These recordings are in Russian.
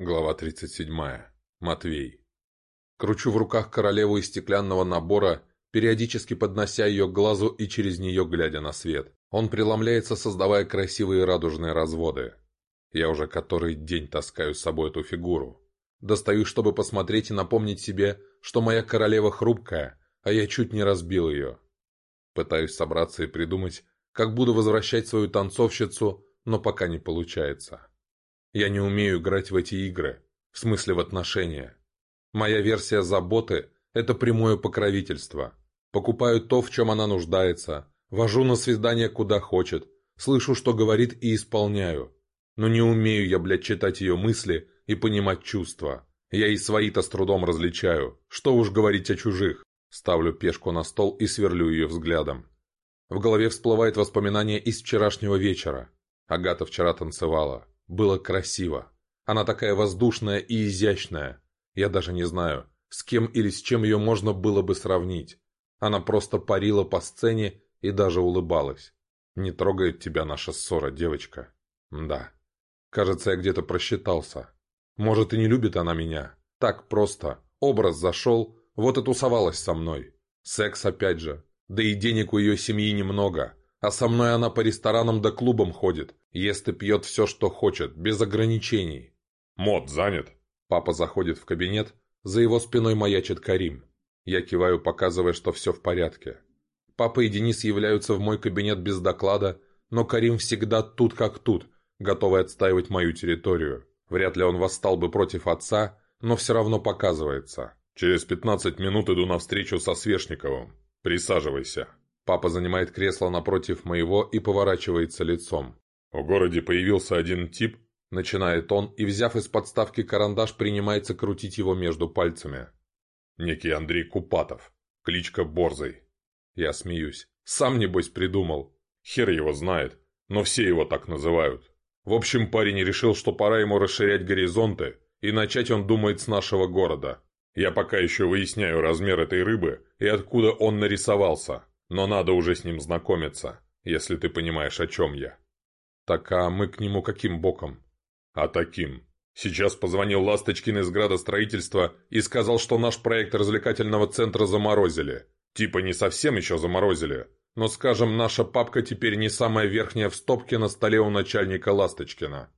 Глава 37. Матвей. Кручу в руках королеву из стеклянного набора, периодически поднося ее к глазу и через нее глядя на свет. Он преломляется, создавая красивые радужные разводы. Я уже который день таскаю с собой эту фигуру. Достаю, чтобы посмотреть и напомнить себе, что моя королева хрупкая, а я чуть не разбил ее. Пытаюсь собраться и придумать, как буду возвращать свою танцовщицу, но пока не получается. Я не умею играть в эти игры, в смысле в отношения. Моя версия заботы – это прямое покровительство. Покупаю то, в чем она нуждается, вожу на свидание куда хочет, слышу, что говорит и исполняю. Но не умею я, блядь, читать ее мысли и понимать чувства. Я и свои-то с трудом различаю, что уж говорить о чужих. Ставлю пешку на стол и сверлю ее взглядом. В голове всплывает воспоминание из вчерашнего вечера. Агата вчера танцевала. Было красиво. Она такая воздушная и изящная. Я даже не знаю, с кем или с чем ее можно было бы сравнить. Она просто парила по сцене и даже улыбалась. Не трогает тебя наша ссора, девочка. Да. Кажется, я где-то просчитался. Может, и не любит она меня. Так просто. Образ зашел, вот и тусовалась со мной. Секс опять же. Да и денег у ее семьи немного. А со мной она по ресторанам да клубам ходит, ест и пьет все, что хочет, без ограничений. Мод занят. Папа заходит в кабинет, за его спиной маячит Карим. Я киваю, показывая, что все в порядке. Папа и Денис являются в мой кабинет без доклада, но Карим всегда тут как тут, готовый отстаивать мою территорию. Вряд ли он восстал бы против отца, но все равно показывается. «Через пятнадцать минут иду на встречу со Свешниковым. Присаживайся». Папа занимает кресло напротив моего и поворачивается лицом. «В городе появился один тип», — начинает он, и, взяв из подставки карандаш, принимается крутить его между пальцами. «Некий Андрей Купатов. Кличка Борзый. Я смеюсь. «Сам, небось, придумал. Хер его знает, но все его так называют». В общем, парень решил, что пора ему расширять горизонты, и начать он думает с нашего города. Я пока еще выясняю размер этой рыбы и откуда он нарисовался но надо уже с ним знакомиться, если ты понимаешь, о чем я». «Так а мы к нему каким боком?» «А таким. Сейчас позвонил Ласточкин из градостроительства и сказал, что наш проект развлекательного центра заморозили. Типа не совсем еще заморозили, но, скажем, наша папка теперь не самая верхняя в стопке на столе у начальника Ласточкина».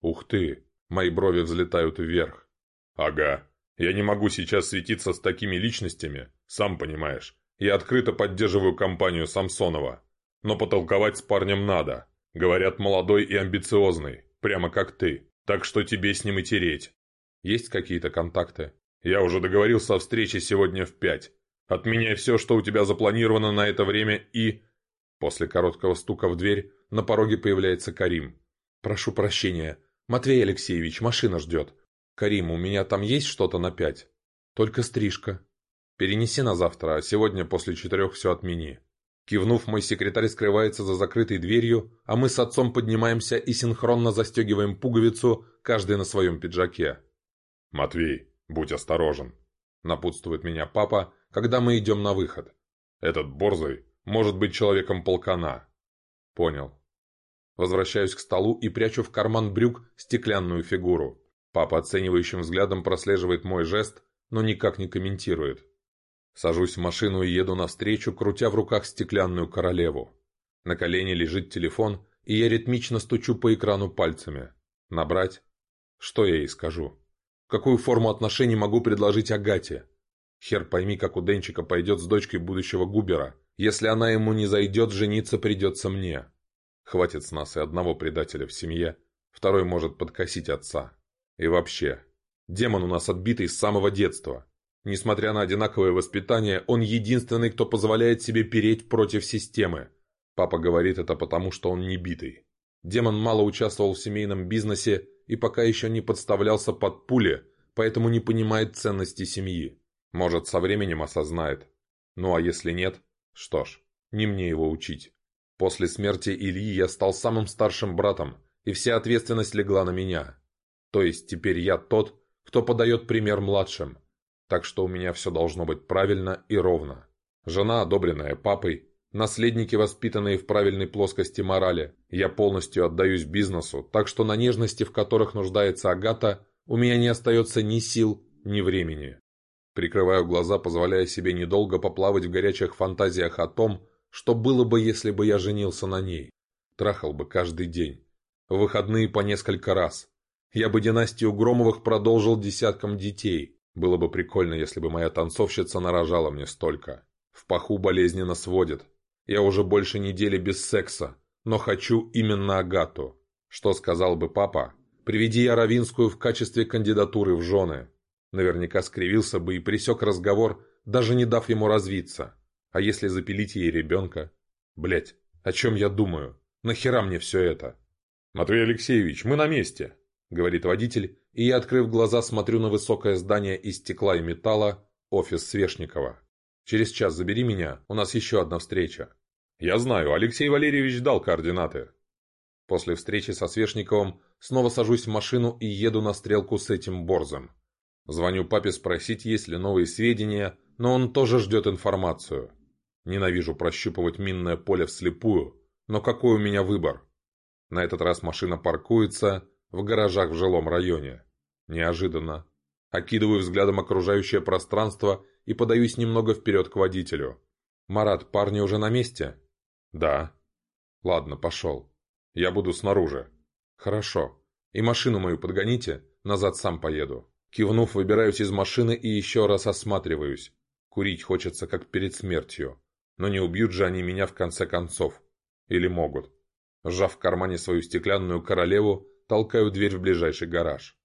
«Ух ты!» Мои брови взлетают вверх. «Ага. Я не могу сейчас светиться с такими личностями, сам понимаешь. Я открыто поддерживаю компанию Самсонова. Но потолковать с парнем надо. Говорят, молодой и амбициозный, прямо как ты. Так что тебе с ним и тереть. Есть какие-то контакты? Я уже договорился о встрече сегодня в пять. Отменяй все, что у тебя запланировано на это время и...» После короткого стука в дверь на пороге появляется Карим. «Прошу прощения. Матвей Алексеевич, машина ждет. Карим, у меня там есть что-то на пять?» «Только стрижка», Перенеси на завтра, а сегодня после четырех все отмени». Кивнув, мой секретарь скрывается за закрытой дверью, а мы с отцом поднимаемся и синхронно застегиваем пуговицу, каждый на своем пиджаке. «Матвей, будь осторожен», — напутствует меня папа, когда мы идем на выход. «Этот борзый может быть человеком полкана». «Понял». Возвращаюсь к столу и прячу в карман брюк стеклянную фигуру. Папа оценивающим взглядом прослеживает мой жест, но никак не комментирует. Сажусь в машину и еду навстречу, крутя в руках стеклянную королеву. На колене лежит телефон, и я ритмично стучу по экрану пальцами. Набрать? Что я ей скажу? Какую форму отношений могу предложить Агате? Хер пойми, как у Денчика пойдет с дочкой будущего Губера. Если она ему не зайдет, жениться придется мне. Хватит с нас и одного предателя в семье. Второй может подкосить отца. И вообще, демон у нас отбитый с самого детства. Несмотря на одинаковое воспитание, он единственный, кто позволяет себе переть против системы. Папа говорит это потому, что он не битый. Демон мало участвовал в семейном бизнесе и пока еще не подставлялся под пули, поэтому не понимает ценности семьи. Может, со временем осознает. Ну а если нет, что ж, не мне его учить. После смерти Ильи я стал самым старшим братом, и вся ответственность легла на меня. То есть теперь я тот, кто подает пример младшим так что у меня все должно быть правильно и ровно. Жена, одобренная папой, наследники, воспитанные в правильной плоскости морали. Я полностью отдаюсь бизнесу, так что на нежности, в которых нуждается Агата, у меня не остается ни сил, ни времени. Прикрываю глаза, позволяя себе недолго поплавать в горячих фантазиях о том, что было бы, если бы я женился на ней. Трахал бы каждый день. В выходные по несколько раз. Я бы династию Громовых продолжил десятком детей. Было бы прикольно, если бы моя танцовщица нарожала мне столько. В паху болезненно сводит. Я уже больше недели без секса, но хочу именно Агату. Что сказал бы папа? Приведи я Равинскую в качестве кандидатуры в жены. Наверняка скривился бы и пресек разговор, даже не дав ему развиться. А если запилить ей ребенка? Блять, о чем я думаю? Нахера мне все это? Матвей Алексеевич, мы на месте. — говорит водитель, и я, открыв глаза, смотрю на высокое здание из стекла и металла, офис Свешникова. «Через час забери меня, у нас еще одна встреча». «Я знаю, Алексей Валерьевич дал координаты». После встречи со Свешниковым снова сажусь в машину и еду на стрелку с этим борзом. Звоню папе спросить, есть ли новые сведения, но он тоже ждет информацию. Ненавижу прощупывать минное поле вслепую, но какой у меня выбор? На этот раз машина паркуется, в гаражах в жилом районе. Неожиданно. Окидываю взглядом окружающее пространство и подаюсь немного вперед к водителю. «Марат, парни уже на месте?» «Да». «Ладно, пошел. Я буду снаружи». «Хорошо. И машину мою подгоните, назад сам поеду». Кивнув, выбираюсь из машины и еще раз осматриваюсь. Курить хочется, как перед смертью. Но не убьют же они меня в конце концов. Или могут. Сжав в кармане свою стеклянную королеву, Толкаю дверь в ближайший гараж